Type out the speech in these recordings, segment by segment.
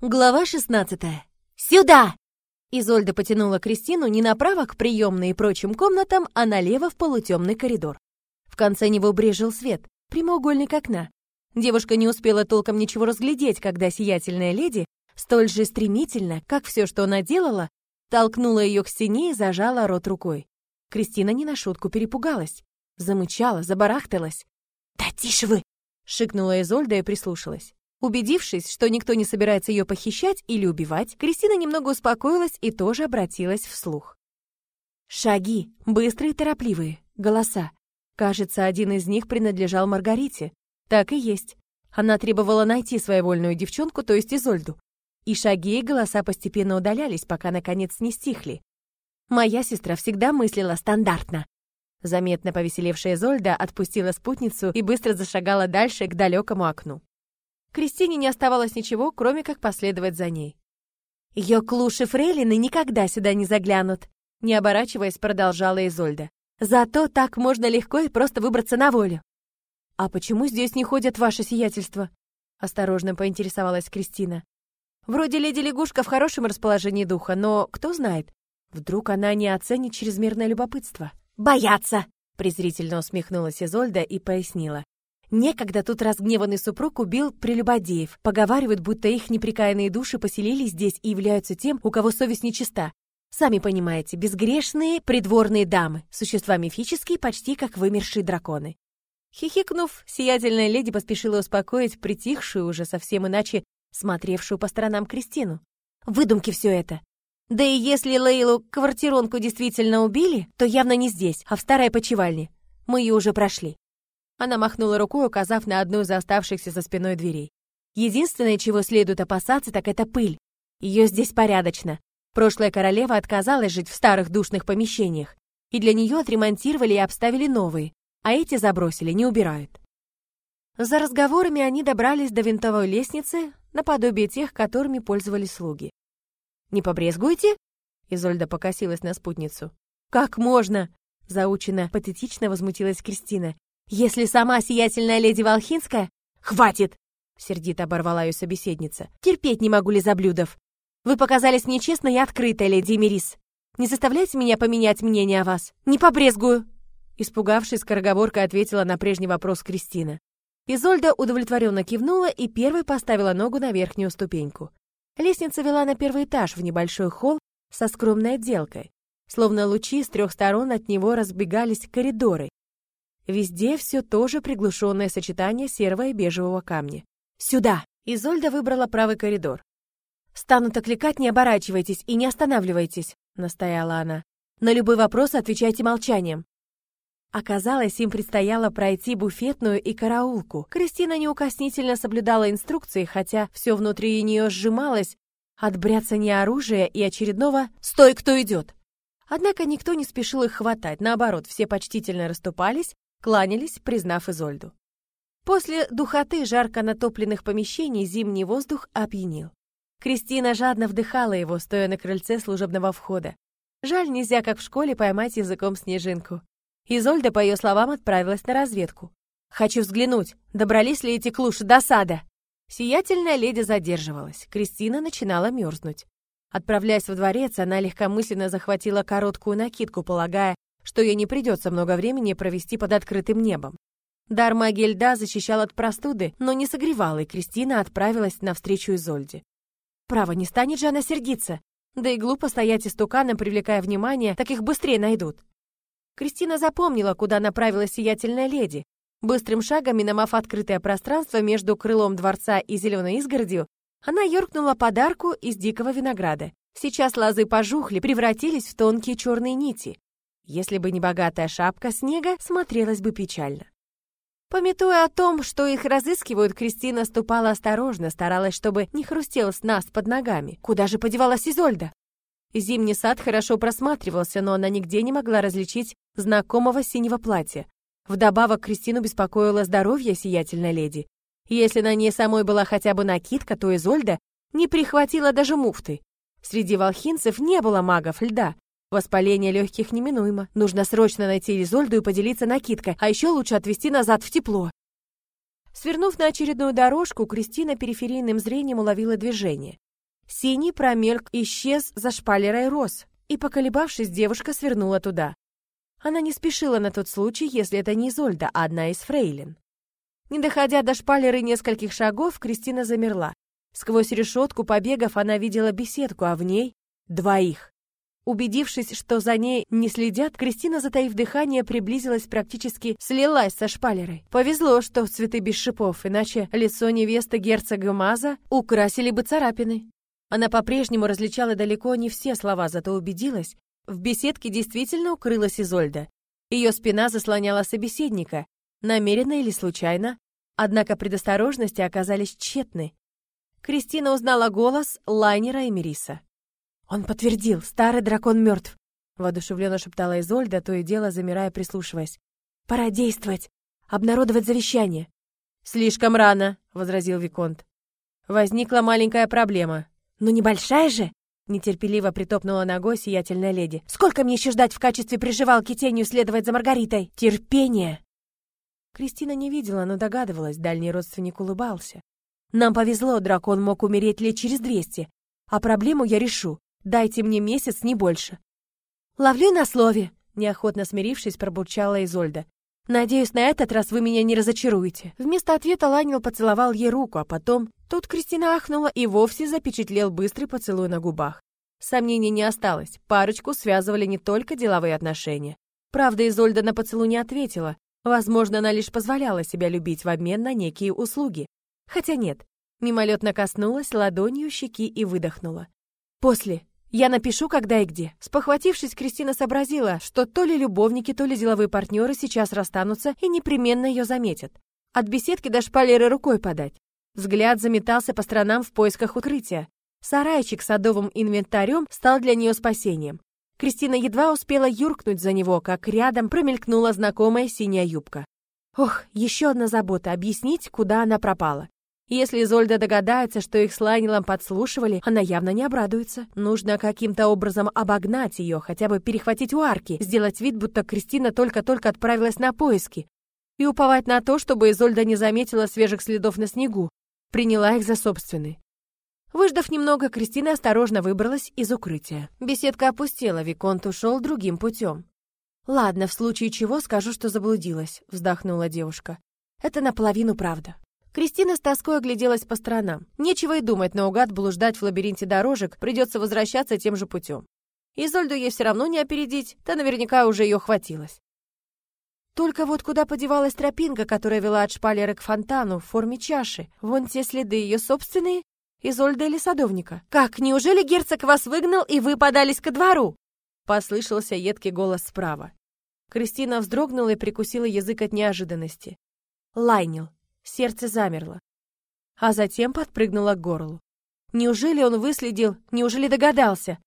Глава 16. Сюда! Изольда потянула Кристину не направо к приемной и прочим комнатам, а налево в полутемный коридор. В конце него брежил свет, прямоугольник окна. Девушка не успела толком ничего разглядеть, когда сиятельная леди, столь же стремительно, как все, что она делала, толкнула ее к стене и зажала рот рукой. Кристина не на шутку перепугалась. Замычала, забарахталась. «Да тише вы!» — шикнула Изольда и прислушалась. Убедившись, что никто не собирается ее похищать или убивать, Кристина немного успокоилась и тоже обратилась вслух. Шаги, быстрые и торопливые, голоса. Кажется, один из них принадлежал Маргарите. Так и есть. Она требовала найти своевольную девчонку, то есть Изольду. И шаги и голоса постепенно удалялись, пока, наконец, не стихли. Моя сестра всегда мыслила стандартно. Заметно повеселевшая Изольда отпустила спутницу и быстро зашагала дальше к далекому окну. Кристине не оставалось ничего, кроме как последовать за ней. Ее клуши фрейлины никогда сюда не заглянут, не оборачиваясь, продолжала Изольда. Зато так можно легко и просто выбраться на волю. А почему здесь не ходят ваши сиятельства? Осторожно поинтересовалась Кристина. Вроде леди лягушка в хорошем расположении духа, но кто знает, вдруг она не оценит чрезмерное любопытство. Бояться! презрительно усмехнулась Изольда и пояснила. Некогда тут разгневанный супруг убил прелюбодеев. Поговаривают, будто их неприкаянные души поселились здесь и являются тем, у кого совесть нечиста. Сами понимаете, безгрешные придворные дамы, существа мифические, почти как вымершие драконы. Хихикнув, сиятельная леди поспешила успокоить притихшую уже совсем иначе смотревшую по сторонам Кристину. Выдумки все это. Да и если Лейлу квартиронку действительно убили, то явно не здесь, а в старой почевальне. Мы ее уже прошли. Она махнула рукой, указав на одну из оставшихся за спиной дверей. Единственное, чего следует опасаться, так это пыль. Ее здесь порядочно. Прошлая королева отказалась жить в старых душных помещениях, и для нее отремонтировали и обставили новые, а эти забросили, не убирают. За разговорами они добрались до винтовой лестницы, наподобие тех, которыми пользовались слуги. «Не побрезгуете?» Изольда покосилась на спутницу. «Как можно?» Заучено, патетично возмутилась Кристина. Если сама сиятельная леди Волхинская... Хватит! Сердито оборвала ее собеседница. Терпеть не могу лизоблюдов. Вы показались нечестной и открытой, леди Эмирис. Не заставляйте меня поменять мнение о вас. Не побрезгую. Испугавшись, скороговоркой ответила на прежний вопрос Кристина. Изольда удовлетворенно кивнула и первой поставила ногу на верхнюю ступеньку. Лестница вела на первый этаж в небольшой холл со скромной отделкой. Словно лучи с трех сторон от него разбегались коридоры, Везде все тоже приглушенное сочетание серого и бежевого камня. «Сюда!» Изольда выбрала правый коридор. «Станут окликать, не оборачивайтесь и не останавливайтесь», — настояла она. «На любой вопрос отвечайте молчанием». Оказалось, им предстояло пройти буфетную и караулку. Кристина неукоснительно соблюдала инструкции, хотя все внутри нее сжималось от бряцания оружия и очередного «Стой, кто идет!». Однако никто не спешил их хватать, наоборот, все почтительно расступались, кланялись, признав Изольду. После духоты жарко натопленных помещений зимний воздух опьянил. Кристина жадно вдыхала его, стоя на крыльце служебного входа. Жаль, нельзя, как в школе, поймать языком снежинку. Изольда, по ее словам, отправилась на разведку. «Хочу взглянуть, добрались ли эти клуши до сада?» Сиятельная леди задерживалась. Кристина начинала мерзнуть. Отправляясь во дворец, она легкомысленно захватила короткую накидку, полагая, что ей не придется много времени провести под открытым небом. Дар магии льда защищал от простуды, но не согревал, и Кристина отправилась навстречу Изольде. Право, не станет же она сердиться. Да и глупо стоять истуканом, привлекая внимание, так их быстрее найдут. Кристина запомнила, куда направилась сиятельная леди. Быстрым шагом, миновав открытое пространство между крылом дворца и зеленой изгородью, она юркнула подарку из дикого винограда. Сейчас лозы пожухли, превратились в тонкие черные нити. Если бы не богатая шапка снега, смотрелась бы печально. Пометуя о том, что их разыскивают, Кристина ступала осторожно, старалась, чтобы не хрустел с нас под ногами. Куда же подевалась Изольда? Зимний сад хорошо просматривался, но она нигде не могла различить знакомого синего платья. Вдобавок Кристину беспокоило здоровье сиятельной леди. Если на ней самой была хотя бы накидка, то Изольда не прихватила даже муфты. Среди волхинцев не было магов льда, Воспаление легких неминуемо. Нужно срочно найти Изольду и поделиться накидкой, а еще лучше отвезти назад в тепло. Свернув на очередную дорожку, Кристина периферийным зрением уловила движение. Синий промельк исчез за шпалерой роз, и, поколебавшись, девушка свернула туда. Она не спешила на тот случай, если это не Изольда, а одна из фрейлин. Не доходя до шпалеры нескольких шагов, Кристина замерла. Сквозь решетку побегов она видела беседку, а в ней — двоих. Убедившись, что за ней не следят, Кристина, затаив дыхание, приблизилась практически, слилась со шпалерой. Повезло, что цветы без шипов, иначе лицо невесты герцога Маза украсили бы царапины. Она по-прежнему различала далеко не все слова, зато убедилась, в беседке действительно укрылась Изольда. Ее спина заслоняла собеседника, намеренно или случайно, однако предосторожности оказались тщетны. Кристина узнала голос Лайнера и Мериса. «Он подтвердил, старый дракон мертв», — воодушевленно шептала Изольда, то и дело замирая, прислушиваясь. «Пора действовать, обнародовать завещание». «Слишком рано», — возразил Виконт. «Возникла маленькая проблема. «Ну небольшая же!» Нетерпеливо притопнула ногой сиятельная леди. «Сколько мне еще ждать в качестве приживалки тенью следовать за Маргаритой? Терпение!» Кристина не видела, но догадывалась, дальний родственник улыбался. «Нам повезло, дракон мог умереть лет через двести. А проблему я решу. Дайте мне месяц, не больше». «Ловлю на слове!» Неохотно смирившись, пробурчала Изольда. «Надеюсь, на этот раз вы меня не разочаруете». Вместо ответа Ланил поцеловал ей руку, а потом... Тут Кристина ахнула и вовсе запечатлел быстрый поцелуй на губах. Сомнений не осталось, парочку связывали не только деловые отношения. Правда, Изольда на поцелуй не ответила. Возможно, она лишь позволяла себя любить в обмен на некие услуги. Хотя нет, мимолетно коснулась ладонью щеки и выдохнула. «После. Я напишу, когда и где. Спохватившись, Кристина сообразила, что то ли любовники, то ли деловые партнеры сейчас расстанутся и непременно ее заметят. От беседки до шпалеры рукой подать. Взгляд заметался по сторонам в поисках укрытия. Сарайчик с садовым инвентарем стал для нее спасением. Кристина едва успела юркнуть за него, как рядом промелькнула знакомая синяя юбка. Ох, еще одна забота — объяснить, куда она пропала. Если Изольда догадается, что их с Лайнелом подслушивали, она явно не обрадуется. Нужно каким-то образом обогнать ее, хотя бы перехватить у арки, сделать вид, будто Кристина только-только отправилась на поиски, и уповать на то, чтобы Изольда не заметила свежих следов на снегу, приняла их за собственные. Выждав немного, Кристина осторожно выбралась из укрытия. Беседка опустела, Виконт ушел другим путем. «Ладно, в случае чего скажу, что заблудилась», — вздохнула девушка. «Это наполовину правда». Кристина с тоской огляделась по сторонам. Нечего и думать наугад блуждать в лабиринте дорожек, придется возвращаться тем же путем. Изольду ей все равно не опередить, та наверняка уже ее хватилась. Только вот куда подевалась тропинка, которая вела от шпалеры к фонтану в форме чаши? Вон те следы ее собственные? Изольда или садовника? «Как, неужели герцог вас выгнал, и вы подались ко двору?» Послышался едкий голос справа. Кристина вздрогнула и прикусила язык от неожиданности. Лайнил. Сердце замерло. А затем подпрыгнуло к горлу. Неужели он выследил, неужели догадался?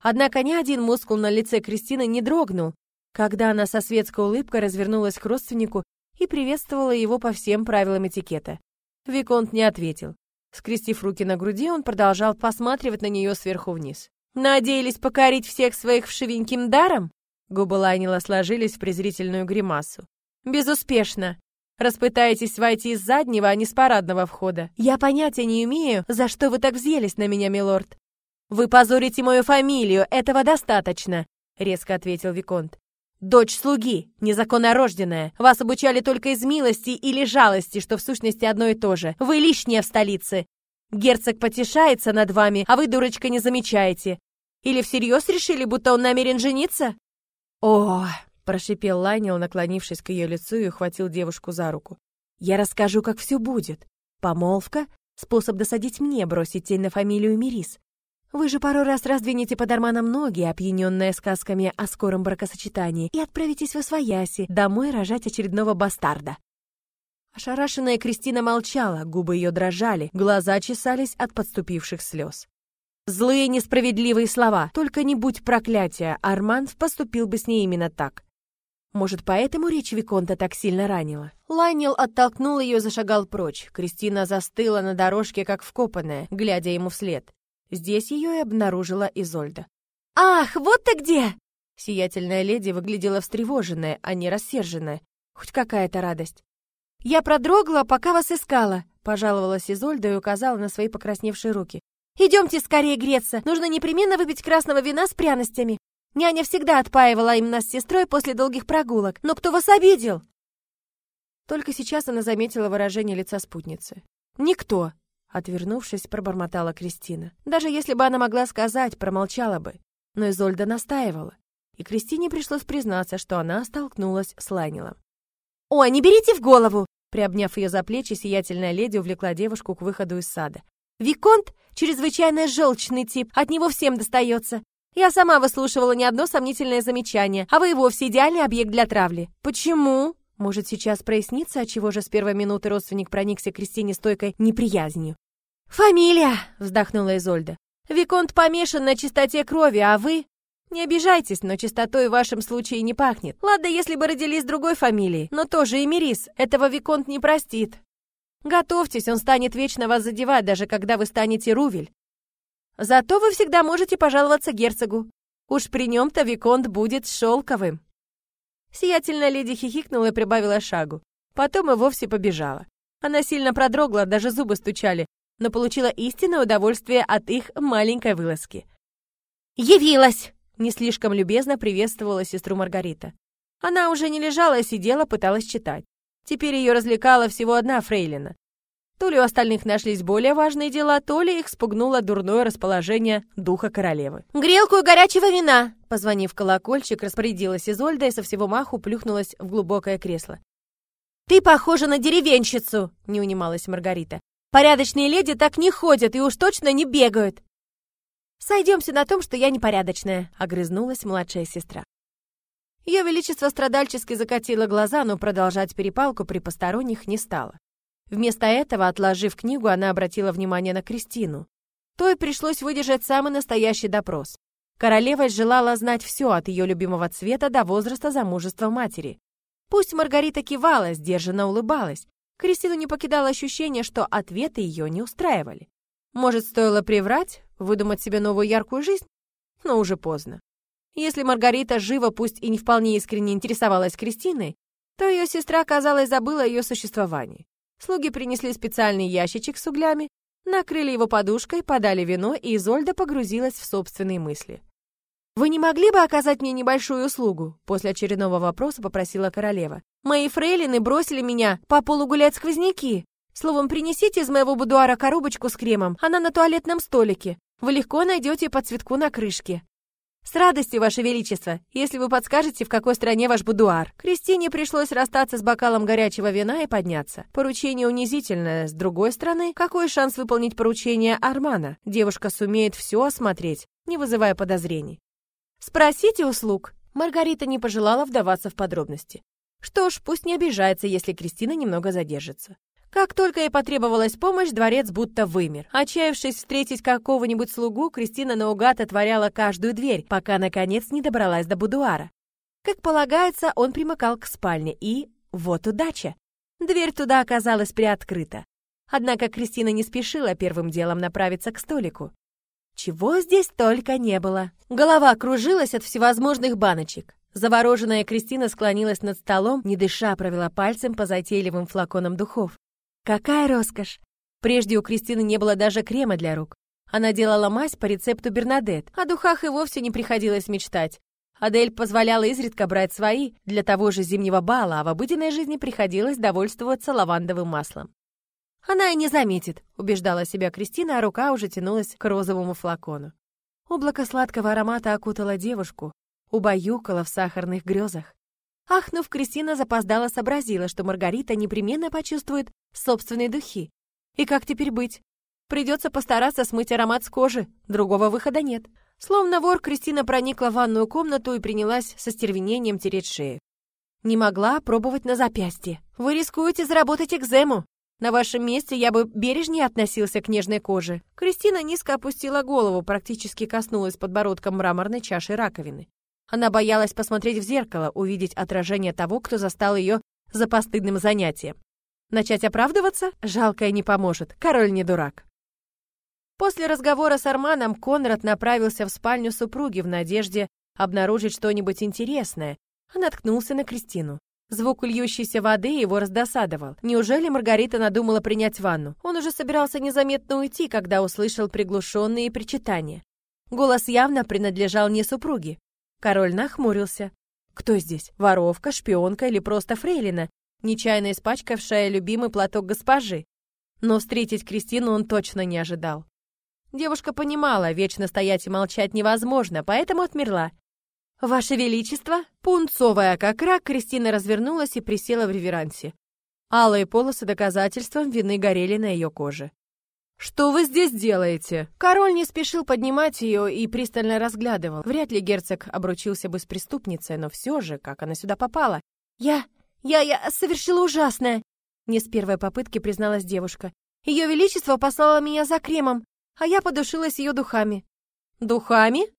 Однако ни один мускул на лице Кристины не дрогнул, когда она со светской улыбкой развернулась к родственнику и приветствовала его по всем правилам этикета. Виконт не ответил. Скрестив руки на груди, он продолжал посматривать на нее сверху вниз. «Надеялись покорить всех своих вшивеньким даром?» Губы Лайнила сложились в презрительную гримасу. «Безуспешно. Распытаетесь войти из заднего, а не с парадного входа. Я понятия не имею, за что вы так взъелись на меня, милорд. Вы позорите мою фамилию, этого достаточно, резко ответил виконт. Дочь слуги, незаконно рожденная. Вас обучали только из милости или жалости, что в сущности одно и то же. Вы лишняя в столице. Герцог потешается над вами, а вы, дурочка, не замечаете. Или всерьез решили, будто он намерен жениться? О, прошипел Лайнел, наклонившись к ее лицу и ухватил девушку за руку. «Я расскажу, как все будет. Помолвка — способ досадить мне, бросить тень на фамилию Мирис. Вы же пару раз раздвинете по дарманам ноги, опьяненная сказками о скором бракосочетании, и отправитесь в Освояси, домой рожать очередного бастарда». Ошарашенная Кристина молчала, губы ее дрожали, глаза чесались от подступивших слез. Злые несправедливые слова, только не будь проклятия, Арман поступил бы с ней именно так. Может, поэтому речь Виконта так сильно ранила? Лайнел оттолкнул ее и зашагал прочь. Кристина застыла на дорожке, как вкопанная, глядя ему вслед. Здесь ее и обнаружила Изольда. «Ах, вот ты где!» Сиятельная леди выглядела встревоженная, а не рассерженная. Хоть какая-то радость. «Я продрогла, пока вас искала», — пожаловалась Изольда и указала на свои покрасневшие руки. Идемте скорее греться. Нужно непременно выпить красного вина с пряностями. Няня всегда отпаивала им нас с сестрой после долгих прогулок. Но кто вас обидел?» Только сейчас она заметила выражение лица спутницы. «Никто», — отвернувшись, пробормотала Кристина. Даже если бы она могла сказать, промолчала бы. Но Изольда настаивала. И Кристине пришлось признаться, что она столкнулась с Лайнелом. «Ой, не берите в голову!» Приобняв ее за плечи, сиятельная леди увлекла девушку к выходу из сада. «Виконт — чрезвычайно желчный тип, от него всем достается. Я сама выслушивала не одно сомнительное замечание, а вы и вовсе идеальный объект для травли. Почему?» Может, сейчас прояснится, отчего же с первой минуты родственник проникся к Кристине стойкой неприязнью. «Фамилия!» — вздохнула Изольда. «Виконт помешан на чистоте крови, а вы...» «Не обижайтесь, но чистотой в вашем случае не пахнет. Ладно, если бы родились другой фамилией, но тоже Эмирис, этого Виконт не простит. Готовьтесь, он станет вечно вас задевать, даже когда вы станете Рувель. Зато вы всегда можете пожаловаться герцогу. Уж при нем-то Виконт будет шелковым. Сиятельная леди хихикнула и прибавила шагу. Потом и вовсе побежала. Она сильно продрогла, даже зубы стучали, но получила истинное удовольствие от их маленькой вылазки. «Явилась!» — не слишком любезно приветствовала сестру Маргарита. Она уже не лежала, а сидела, пыталась читать. Теперь ее развлекала всего одна фрейлина. То ли у остальных нашлись более важные дела, то ли их спугнуло дурное расположение духа королевы. «Грелку и горячего вина!» Позвонив колокольчик, распорядилась Изольда и со всего маху плюхнулась в глубокое кресло. «Ты похожа на деревенщицу!» — не унималась Маргарита. «Порядочные леди так не ходят и уж точно не бегают!» «Сойдемся на том, что я непорядочная», — огрызнулась младшая сестра. Ее Величество страдальчески закатило глаза, но продолжать перепалку при посторонних не стало. Вместо этого, отложив книгу, она обратила внимание на Кристину. Той пришлось выдержать самый настоящий допрос. Королева желала знать все от ее любимого цвета до возраста замужества матери. Пусть Маргарита кивала, сдержанно улыбалась, Кристину не покидало ощущение, что ответы ее не устраивали. Может, стоило приврать, выдумать себе новую яркую жизнь? Но уже поздно. Если Маргарита живо, пусть и не вполне искренне интересовалась Кристиной, то ее сестра, казалось, забыла о ее существовании. Слуги принесли специальный ящичек с углями, накрыли его подушкой, подали вино, и Изольда погрузилась в собственные мысли. «Вы не могли бы оказать мне небольшую услугу?» После очередного вопроса попросила королева. «Мои фрейлины бросили меня по полу гулять сквозняки. Словом, принесите из моего будуара коробочку с кремом, она на туалетном столике. Вы легко найдете по цветку на крышке. «С радостью, Ваше Величество, если вы подскажете, в какой стране ваш будуар». Кристине пришлось расстаться с бокалом горячего вина и подняться. Поручение унизительное. С другой стороны, какой шанс выполнить поручение Армана? Девушка сумеет все осмотреть, не вызывая подозрений. «Спросите услуг». Маргарита не пожелала вдаваться в подробности. Что ж, пусть не обижается, если Кристина немного задержится. Как только ей потребовалась помощь, дворец будто вымер. Отчаявшись встретить какого-нибудь слугу, Кристина наугад отворяла каждую дверь, пока, наконец, не добралась до будуара. Как полагается, он примыкал к спальне, и... Вот удача! Дверь туда оказалась приоткрыта. Однако Кристина не спешила первым делом направиться к столику. Чего здесь только не было. Голова кружилась от всевозможных баночек. Завороженная Кристина склонилась над столом, не дыша провела пальцем по затейливым флаконам духов. Какая роскошь! Прежде у Кристины не было даже крема для рук. Она делала мазь по рецепту Бернадет. О духах и вовсе не приходилось мечтать. Адель позволяла изредка брать свои для того же зимнего бала, а в обыденной жизни приходилось довольствоваться лавандовым маслом. «Она и не заметит», — убеждала себя Кристина, а рука уже тянулась к розовому флакону. Облако сладкого аромата окутало девушку, убаюкало в сахарных грезах. Ахнув, Кристина запоздала сообразила, что Маргарита непременно почувствует собственные духи. И как теперь быть? Придется постараться смыть аромат с кожи, другого выхода нет. Словно вор, Кристина проникла в ванную комнату и принялась со стервенением тереть шею. Не могла пробовать на запястье. Вы рискуете заработать экзему. На вашем месте я бы бережнее относился к нежной коже. Кристина низко опустила голову, практически коснулась подбородком мраморной чаши раковины. Она боялась посмотреть в зеркало, увидеть отражение того, кто застал ее за постыдным занятием. Начать оправдываться? Жалкое не поможет, король не дурак. После разговора с Арманом Конрад направился в спальню супруги в надежде обнаружить что-нибудь интересное, а наткнулся на Кристину. Звук льющейся воды его раздосадовал. Неужели Маргарита надумала принять ванну? Он уже собирался незаметно уйти, когда услышал приглушенные причитания. Голос явно принадлежал не супруге. Король нахмурился. Кто здесь? Воровка, шпионка или просто фрейлина, нечаянно испачкавшая любимый платок госпожи? Но встретить Кристину он точно не ожидал. Девушка понимала, вечно стоять и молчать невозможно, поэтому отмерла. «Ваше Величество!» Пунцовая как рак, Кристина развернулась и присела в реверансе. Алые полосы доказательством вины горели на ее коже. «Что вы здесь делаете?» Король не спешил поднимать ее и пристально разглядывал. Вряд ли герцог обручился бы с преступницей, но все же, как она сюда попала? «Я... я... я совершила ужасное!» Не с первой попытки призналась девушка. «Ее Величество послало меня за кремом, а я подушилась ее духами». «Духами?»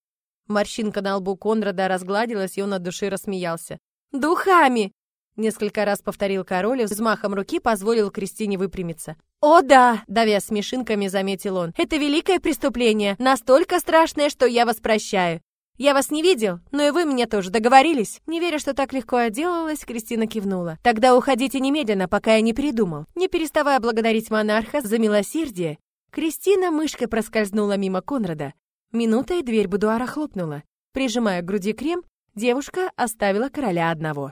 Морщинка на лбу Конрада разгладилась, и он от души рассмеялся. «Духами!» Несколько раз повторил король и взмахом руки позволил Кристине выпрямиться. «О да!» — давя смешинками, заметил он. «Это великое преступление, настолько страшное, что я вас прощаю. Я вас не видел, но и вы меня тоже договорились?» Не веря, что так легко отделалась, Кристина кивнула. «Тогда уходите немедленно, пока я не передумал». Не переставая благодарить монарха за милосердие, Кристина мышкой проскользнула мимо Конрада, Минута, и дверь будуара хлопнула. Прижимая к груди крем, девушка оставила короля одного.